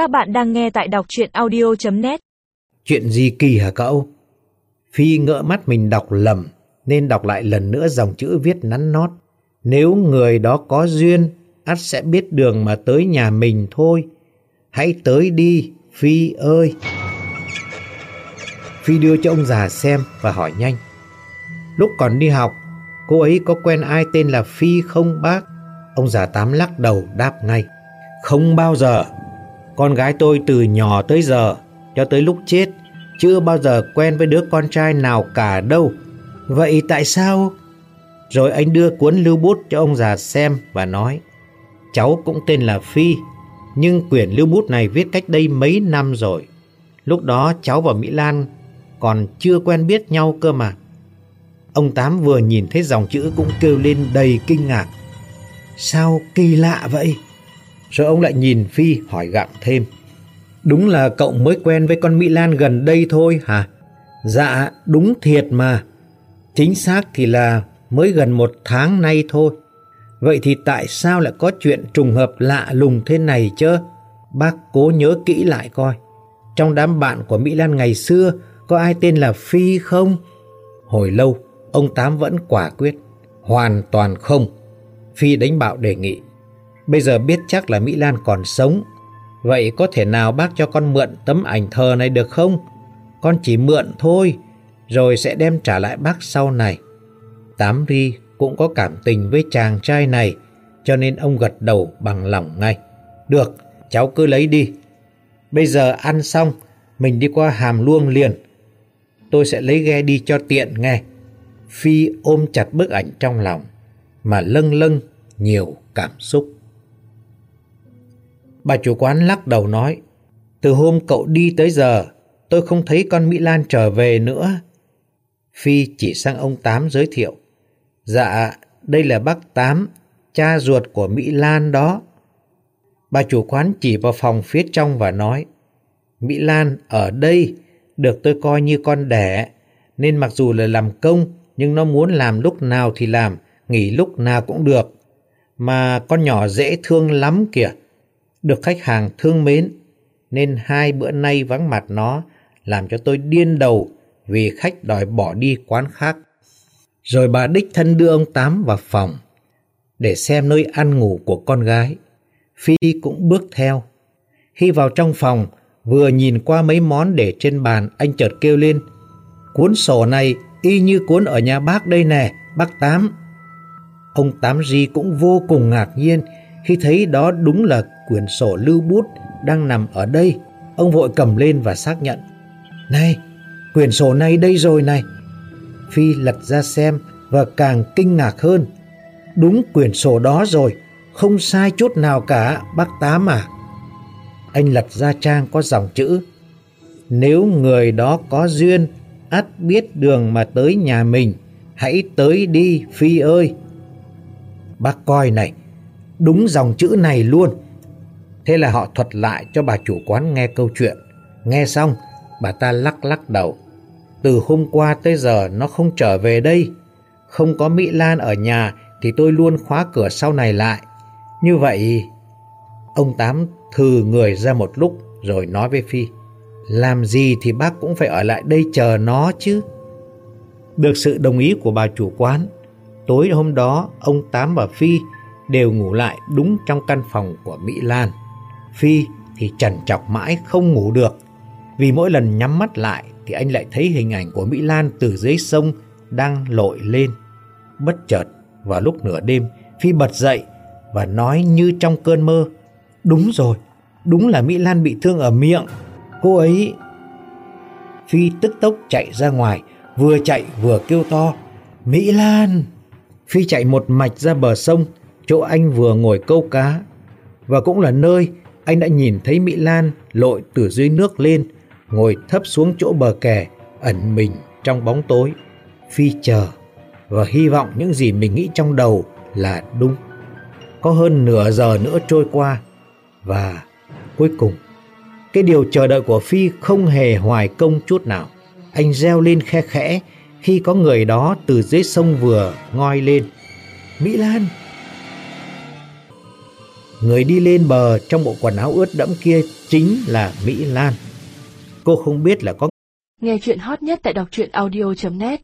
Các bạn đang nghe tại đọc truyện audio.net Chuyện gì kỳ hả cậu? Phi ngỡ mắt mình đọc lầm nên đọc lại lần nữa dòng chữ viết nắn nót. Nếu người đó có duyên, ắt sẽ biết đường mà tới nhà mình thôi. Hãy tới đi, Phi ơi! Phi đưa cho ông già xem và hỏi nhanh. Lúc còn đi học, cô ấy có quen ai tên là Phi không bác? Ông già tám lắc đầu đáp ngay. Không bao giờ. Con gái tôi từ nhỏ tới giờ, cho tới lúc chết, chưa bao giờ quen với đứa con trai nào cả đâu. Vậy tại sao? Rồi anh đưa cuốn lưu bút cho ông già xem và nói Cháu cũng tên là Phi, nhưng quyển lưu bút này viết cách đây mấy năm rồi. Lúc đó cháu và Mỹ Lan còn chưa quen biết nhau cơ mà. Ông Tám vừa nhìn thấy dòng chữ cũng kêu lên đầy kinh ngạc. Sao kỳ lạ vậy? Rồi ông lại nhìn Phi hỏi gặng thêm. Đúng là cậu mới quen với con Mỹ Lan gần đây thôi hả? Dạ, đúng thiệt mà. Chính xác thì là mới gần một tháng nay thôi. Vậy thì tại sao lại có chuyện trùng hợp lạ lùng thế này chứ? Bác cố nhớ kỹ lại coi. Trong đám bạn của Mỹ Lan ngày xưa có ai tên là Phi không? Hồi lâu, ông Tám vẫn quả quyết. Hoàn toàn không. Phi đánh bạo đề nghị. Bây giờ biết chắc là Mỹ Lan còn sống. Vậy có thể nào bác cho con mượn tấm ảnh thờ này được không? Con chỉ mượn thôi, rồi sẽ đem trả lại bác sau này. Tám Ri cũng có cảm tình với chàng trai này, cho nên ông gật đầu bằng lòng ngay. Được, cháu cứ lấy đi. Bây giờ ăn xong, mình đi qua hàm luông liền. Tôi sẽ lấy ghe đi cho tiện nghe. Phi ôm chặt bức ảnh trong lòng, mà lâng lâng nhiều cảm xúc. Bà chủ quán lắc đầu nói, từ hôm cậu đi tới giờ, tôi không thấy con Mỹ Lan trở về nữa. Phi chỉ sang ông Tám giới thiệu. Dạ, đây là bác Tám, cha ruột của Mỹ Lan đó. Bà chủ quán chỉ vào phòng phía trong và nói, Mỹ Lan ở đây được tôi coi như con đẻ, nên mặc dù là làm công, nhưng nó muốn làm lúc nào thì làm, nghỉ lúc nào cũng được. Mà con nhỏ dễ thương lắm kìa. Được khách hàng thương mến, nên hai bữa nay vắng mặt nó làm cho tôi điên đầu vì khách đòi bỏ đi quán khác. Rồi bà đích thân đưa ông Tám vào phòng để xem nơi ăn ngủ của con gái. Phi cũng bước theo. Khi vào trong phòng, vừa nhìn qua mấy món để trên bàn, anh chợt kêu lên. Cuốn sổ này y như cuốn ở nhà bác đây nè, bác Tám. Ông Tám Di cũng vô cùng ngạc nhiên khi thấy đó đúng là quyển sổ lưu bút đang nằm ở đây. Ông vội cầm lên và xác nhận. Này, quyển sổ này đây rồi này. Phi lật ra xem và càng kinh ngạc hơn. Đúng quyển sổ đó rồi, không sai chút nào cả, bác Tám à. Anh lật ra trang có dòng chữ Nếu người đó có duyên, ắt biết đường mà tới nhà mình, hãy tới đi Phi ơi. Bác coi này, đúng dòng chữ này luôn. Thế là họ thuật lại cho bà chủ quán nghe câu chuyện. Nghe xong, bà ta lắc lắc đầu. Từ hôm qua tới giờ nó không trở về đây. Không có Mỹ Lan ở nhà thì tôi luôn khóa cửa sau này lại. Như vậy, ông Tám thừ người ra một lúc rồi nói với Phi. Làm gì thì bác cũng phải ở lại đây chờ nó chứ. Được sự đồng ý của bà chủ quán, tối hôm đó ông Tám và Phi đều ngủ lại đúng trong căn phòng của Mỹ Lan. Phi thì trần chọc mãi không ngủ được, vì mỗi lần nhắm mắt lại thì anh lại thấy hình ảnh của Mỹ Lan từ dưới sông đang lội lên. Bất chợt, vào lúc nửa đêm, Phi bật dậy và nói như trong cơn mơ. Đúng rồi, đúng là Mỹ Lan bị thương ở miệng. Cô ấy... Phi tức tốc chạy ra ngoài, vừa chạy vừa kêu to. Mỹ Lan! Phi chạy một mạch ra bờ sông, chỗ anh vừa ngồi câu cá. Và cũng là nơi anh đã nhìn thấy Mỹ Lan lội từ dưới nước lên, ngồi thấp xuống chỗ bờ kè, ẩn mình trong bóng tối. Phi chờ và hy vọng những gì mình nghĩ trong đầu là đúng. Có hơn nửa giờ nữa trôi qua và cuối cùng cái điều chờ đợi của Phi không hề hoài công chút nào. Anh reo lên khe khẽ khi có người đó từ dưới sông vừa ngoi lên. Mỹ Lan! Người đi lên bờ trong bộ quần áo ướt đẫm kia chính là Mỹ Lan. Cô không biết là có Nghe chuyện hot nhất tại đọc truyện audio.net